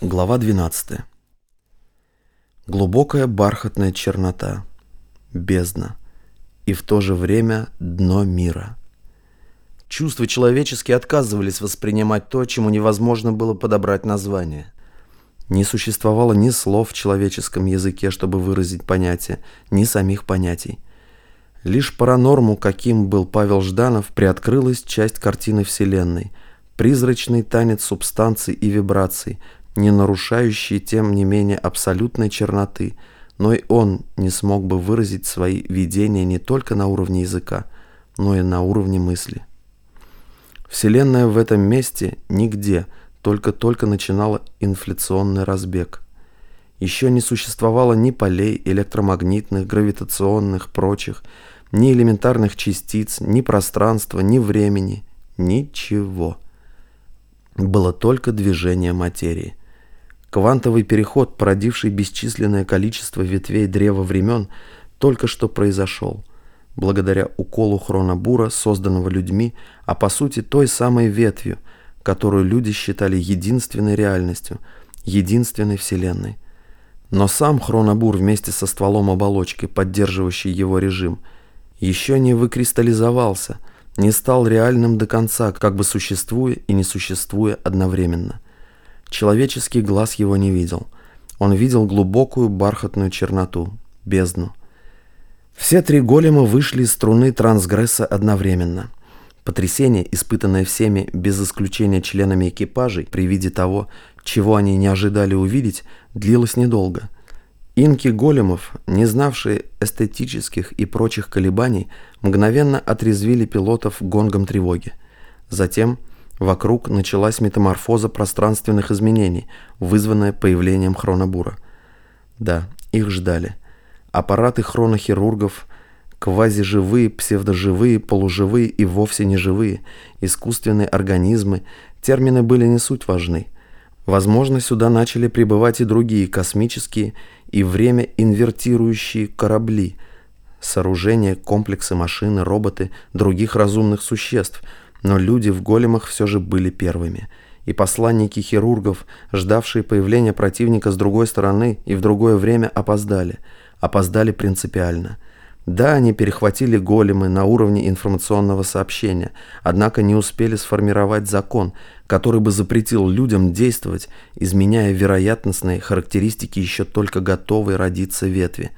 Глава 12. Глубокая бархатная чернота, бездна и в то же время дно мира. Чувства человеческие отказывались воспринимать то, чему невозможно было подобрать название. Не существовало ни слов в человеческом языке, чтобы выразить понятие, ни самих понятий. Лишь паранорму, каким был Павел Жданов, приоткрылась часть картины Вселенной, призрачный танец субстанций и вибраций – не нарушающие, тем не менее, абсолютной черноты, но и он не смог бы выразить свои видения не только на уровне языка, но и на уровне мысли. Вселенная в этом месте нигде, только-только начинала инфляционный разбег. Еще не существовало ни полей электромагнитных, гравитационных, прочих, ни элементарных частиц, ни пространства, ни времени, ничего. Было только движение материи. Квантовый переход, породивший бесчисленное количество ветвей древа времен, только что произошел, благодаря уколу хронобура, созданного людьми, а по сути той самой ветвью, которую люди считали единственной реальностью, единственной Вселенной. Но сам хронобур вместе со стволом оболочки, поддерживающий его режим, еще не выкристаллизовался, не стал реальным до конца, как бы существуя и не существуя одновременно – Человеческий глаз его не видел. Он видел глубокую бархатную черноту, бездну. Все три голема вышли из струны трансгресса одновременно. Потрясение, испытанное всеми, без исключения членами экипажей, при виде того, чего они не ожидали увидеть, длилось недолго. Инки големов, не знавшие эстетических и прочих колебаний, мгновенно отрезвили пилотов гонгом тревоги. Затем Вокруг началась метаморфоза пространственных изменений, вызванная появлением хронобура. Да, их ждали. Аппараты хронохирургов, квазиживые, псевдоживые, полуживые и вовсе неживые, искусственные организмы, термины были не суть важны. Возможно, сюда начали прибывать и другие космические и время инвертирующие корабли, сооружения, комплексы, машины, роботы, других разумных существ – но люди в големах все же были первыми. И посланники хирургов, ждавшие появления противника с другой стороны и в другое время опоздали. Опоздали принципиально. Да, они перехватили големы на уровне информационного сообщения, однако не успели сформировать закон, который бы запретил людям действовать, изменяя вероятностные характеристики еще только готовой родиться ветви.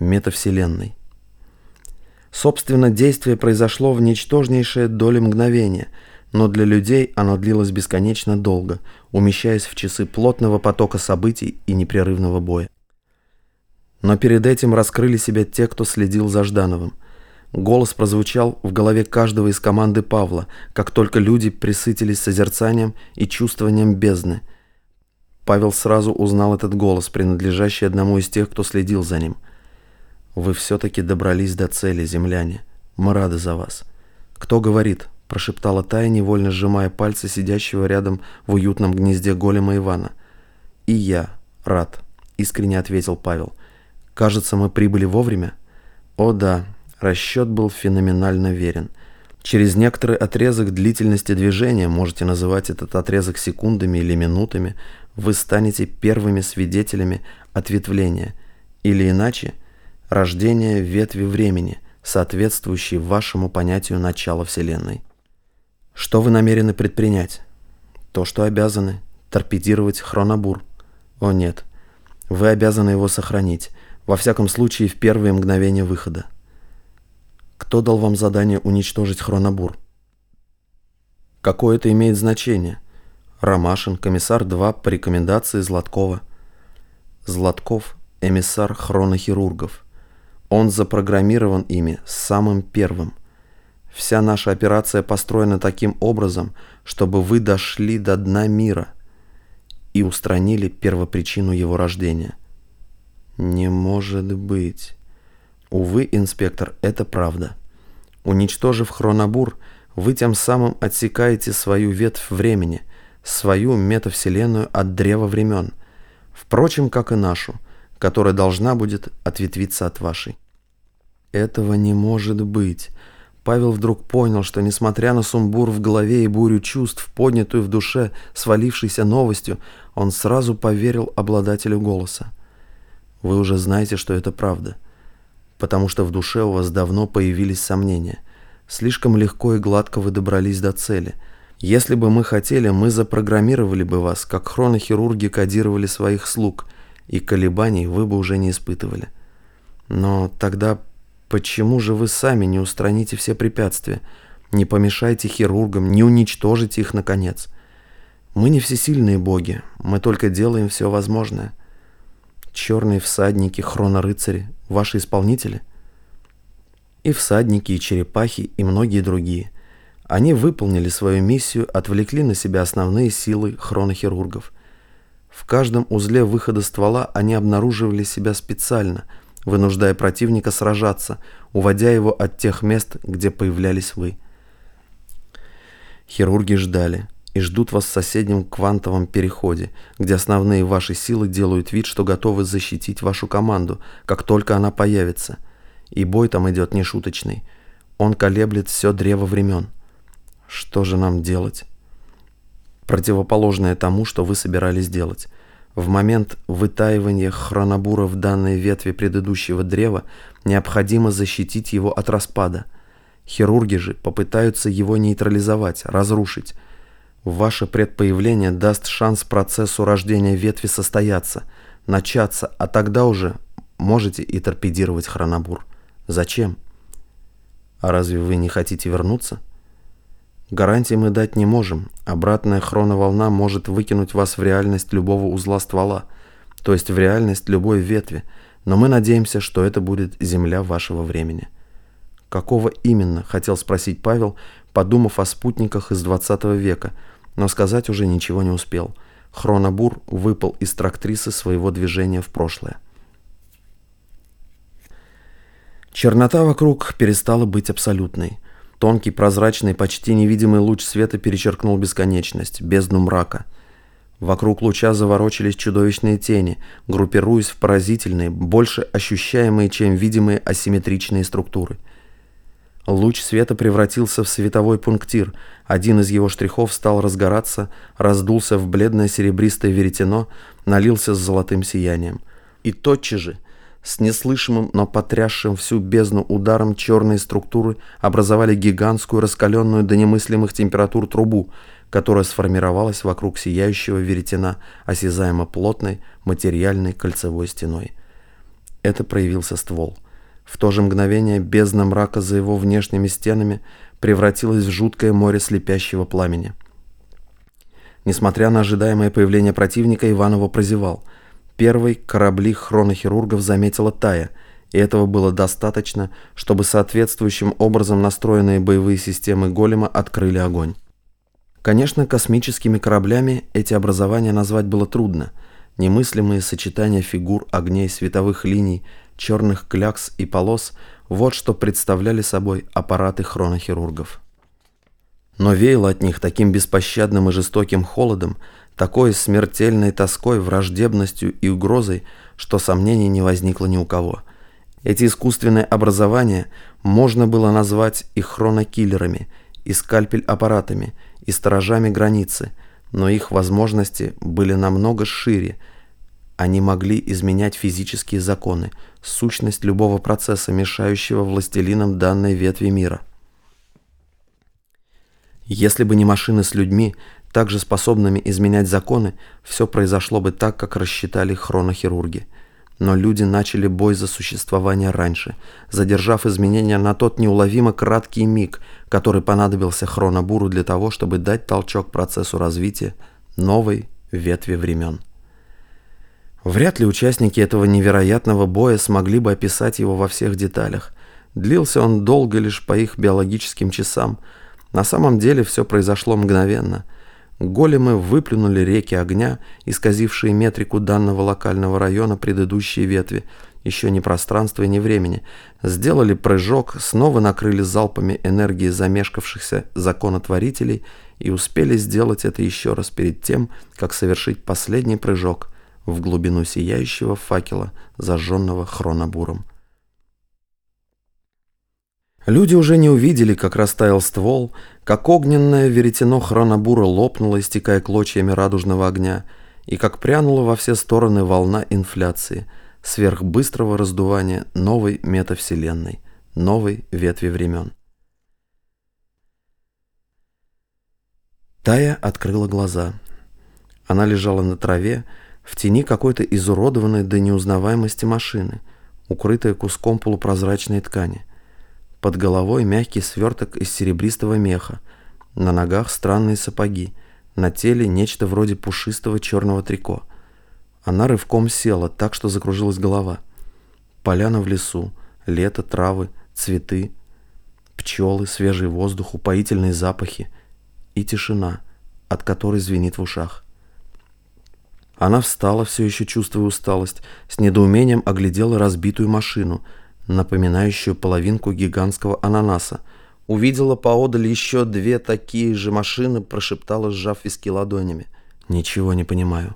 Метавселенной. Собственно, действие произошло в ничтожнейшее доли мгновения, но для людей оно длилось бесконечно долго, умещаясь в часы плотного потока событий и непрерывного боя. Но перед этим раскрыли себя те, кто следил за Ждановым. Голос прозвучал в голове каждого из команды Павла, как только люди присытились созерцанием и чувствованием бездны. Павел сразу узнал этот голос, принадлежащий одному из тех, кто следил за ним – вы все-таки добрались до цели, земляне. Мы рады за вас. Кто говорит? Прошептала Тая, невольно сжимая пальцы сидящего рядом в уютном гнезде голема Ивана. И я рад, искренне ответил Павел. Кажется, мы прибыли вовремя? О да, расчет был феноменально верен. Через некоторый отрезок длительности движения, можете называть этот отрезок секундами или минутами, вы станете первыми свидетелями ответвления. Или иначе – рождение ветви времени, соответствующей вашему понятию начала Вселенной. Что вы намерены предпринять? То, что обязаны. Торпедировать хронобур. О нет. Вы обязаны его сохранить. Во всяком случае, в первые мгновения выхода. Кто дал вам задание уничтожить хронобур? Какое это имеет значение? Ромашин, комиссар 2 по рекомендации Златкова. Златков – эмиссар хронохирургов. Он запрограммирован ими самым первым. Вся наша операция построена таким образом, чтобы вы дошли до дна мира и устранили первопричину его рождения. Не может быть. Увы, инспектор, это правда. Уничтожив хронобур, вы тем самым отсекаете свою ветвь времени, свою метавселенную от древа времен, впрочем, как и нашу, которая должна будет ответвиться от вашей. Этого не может быть. Павел вдруг понял, что, несмотря на сумбур в голове и бурю чувств, поднятую в душе, свалившейся новостью, он сразу поверил обладателю голоса. Вы уже знаете, что это правда, потому что в душе у вас давно появились сомнения. Слишком легко и гладко вы добрались до цели. Если бы мы хотели, мы запрограммировали бы вас, как хронохирурги кодировали своих слуг, и колебаний вы бы уже не испытывали. Но тогда Почему же вы сами не устраните все препятствия, не помешайте хирургам, не уничтожите их наконец? Мы не всесильные боги, мы только делаем все возможное. Черные всадники, хронорыцари, ваши исполнители? И всадники, и черепахи, и многие другие. Они выполнили свою миссию, отвлекли на себя основные силы хронохирургов. В каждом узле выхода ствола они обнаруживали себя специально – вынуждая противника сражаться, уводя его от тех мест, где появлялись вы. Хирурги ждали и ждут вас в соседнем квантовом переходе, где основные ваши силы делают вид, что готовы защитить вашу команду, как только она появится. И бой там идет нешуточный. Он колеблет все древо времен. Что же нам делать? Противоположное тому, что вы собирались делать. В момент вытаивания хронобура в данной ветви предыдущего древа необходимо защитить его от распада. Хирурги же попытаются его нейтрализовать, разрушить. Ваше предпоявление даст шанс процессу рождения ветви состояться, начаться, а тогда уже можете и торпедировать хронобур. Зачем? А разве вы не хотите вернуться? Гарантии мы дать не можем. Обратная хроноволна может выкинуть вас в реальность любого узла ствола, то есть в реальность любой ветви, но мы надеемся, что это будет земля вашего времени. Какого именно, хотел спросить Павел, подумав о спутниках из 20 века, но сказать уже ничего не успел. Хронобур выпал из трактрисы своего движения в прошлое. Чернота вокруг перестала быть абсолютной. Тонкий, прозрачный, почти невидимый луч света перечеркнул бесконечность, бездну мрака. Вокруг луча заворочились чудовищные тени, группируясь в поразительные, больше ощущаемые, чем видимые асимметричные структуры. Луч света превратился в световой пунктир, один из его штрихов стал разгораться, раздулся в бледное серебристое веретено, налился с золотым сиянием. И тотчас же с неслышимым, но потрясшим всю бездну ударом черные структуры образовали гигантскую раскаленную до немыслимых температур трубу, которая сформировалась вокруг сияющего веретена, осязаемо плотной материальной кольцевой стеной. Это проявился ствол. В то же мгновение бездна мрака за его внешними стенами превратилась в жуткое море слепящего пламени. Несмотря на ожидаемое появление противника, Иванова прозевал – Первый корабли хронохирургов заметила Тая, и этого было достаточно, чтобы соответствующим образом настроенные боевые системы голема открыли огонь. Конечно, космическими кораблями эти образования назвать было трудно. Немыслимые сочетания фигур, огней, световых линий, черных клякс и полос – вот что представляли собой аппараты хронохирургов. Но веяло от них таким беспощадным и жестоким холодом, такой смертельной тоской, враждебностью и угрозой, что сомнений не возникло ни у кого. Эти искусственные образования можно было назвать и хронокиллерами, и скальпель-аппаратами, и сторожами границы, но их возможности были намного шире. Они могли изменять физические законы, сущность любого процесса, мешающего властелинам данной ветви мира. Если бы не машины с людьми, также способными изменять законы, все произошло бы так, как рассчитали хронохирурги. Но люди начали бой за существование раньше, задержав изменения на тот неуловимо краткий миг, который понадобился хронобуру для того, чтобы дать толчок процессу развития новой ветви времен. Вряд ли участники этого невероятного боя смогли бы описать его во всех деталях. Длился он долго лишь по их биологическим часам. На самом деле все произошло мгновенно – Големы выплюнули реки огня, исказившие метрику данного локального района предыдущей ветви, еще ни пространства ни времени, сделали прыжок, снова накрыли залпами энергии замешкавшихся законотворителей и успели сделать это еще раз перед тем, как совершить последний прыжок в глубину сияющего факела, зажженного хронобуром. Люди уже не увидели, как растаял ствол, как огненное веретено хронобура лопнуло, истекая клочьями радужного огня, и как прянула во все стороны волна инфляции, сверхбыстрого раздувания новой метавселенной, новой ветви времен. Тая открыла глаза. Она лежала на траве, в тени какой-то изуродованной до неузнаваемости машины, укрытая куском полупрозрачной ткани. Под головой мягкий сверток из серебристого меха, на ногах странные сапоги, на теле нечто вроде пушистого черного трико. Она рывком села, так что закружилась голова. Поляна в лесу, лето, травы, цветы, пчелы, свежий воздух, упоительные запахи — и тишина, от которой звенит в ушах. Она встала, все еще чувствуя усталость, с недоумением оглядела разбитую машину, напоминающую половинку гигантского ананаса. Увидела поодаль еще две такие же машины, прошептала, сжав виски ладонями. «Ничего не понимаю».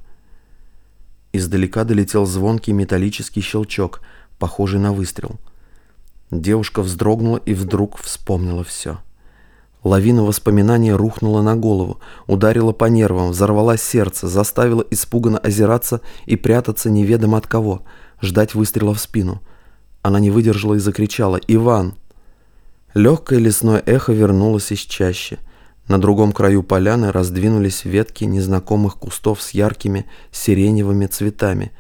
Издалека долетел звонкий металлический щелчок, похожий на выстрел. Девушка вздрогнула и вдруг вспомнила все. Лавина воспоминаний рухнула на голову, ударила по нервам, взорвала сердце, заставила испуганно озираться и прятаться неведомо от кого, ждать выстрела в спину. Она не выдержала и закричала «Иван!». Легкое лесное эхо вернулось из чаще. На другом краю поляны раздвинулись ветки незнакомых кустов с яркими сиреневыми цветами,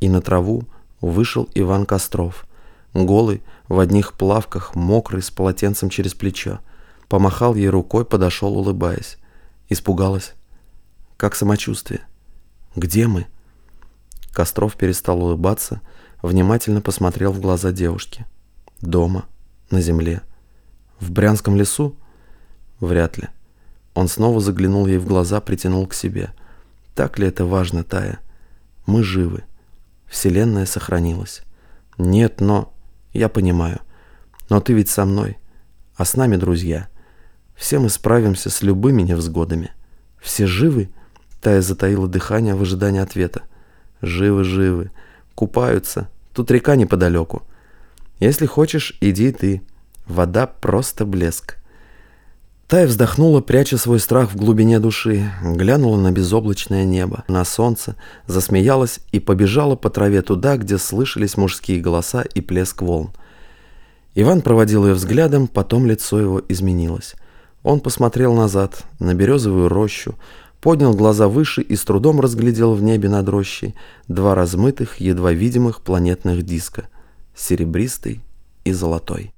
и на траву вышел Иван Костров, голый, в одних плавках, мокрый, с полотенцем через плечо. Помахал ей рукой, подошел, улыбаясь. Испугалась. Как самочувствие? Где мы? Костров перестал улыбаться, внимательно посмотрел в глаза девушки. Дома, на земле. В Брянском лесу? Вряд ли. Он снова заглянул ей в глаза, притянул к себе. Так ли это важно, Тая? Мы живы. Вселенная сохранилась. Нет, но... Я понимаю. Но ты ведь со мной. А с нами друзья. Все мы справимся с любыми невзгодами. Все живы?» Тая затаила дыхание в ожидании ответа. «Живы, живы. Купаются. Тут река неподалеку. Если хочешь, иди ты. Вода просто блеск». Тая вздохнула, пряча свой страх в глубине души, глянула на безоблачное небо, на солнце, засмеялась и побежала по траве туда, где слышались мужские голоса и плеск волн. Иван проводил ее взглядом, потом лицо его изменилось. Он посмотрел назад, на березовую рощу, поднял глаза выше и с трудом разглядел в небе над рощей два размытых, едва видимых планетных диска – серебристый и золотой.